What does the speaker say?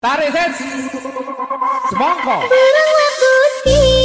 Tarik ses. Semongko.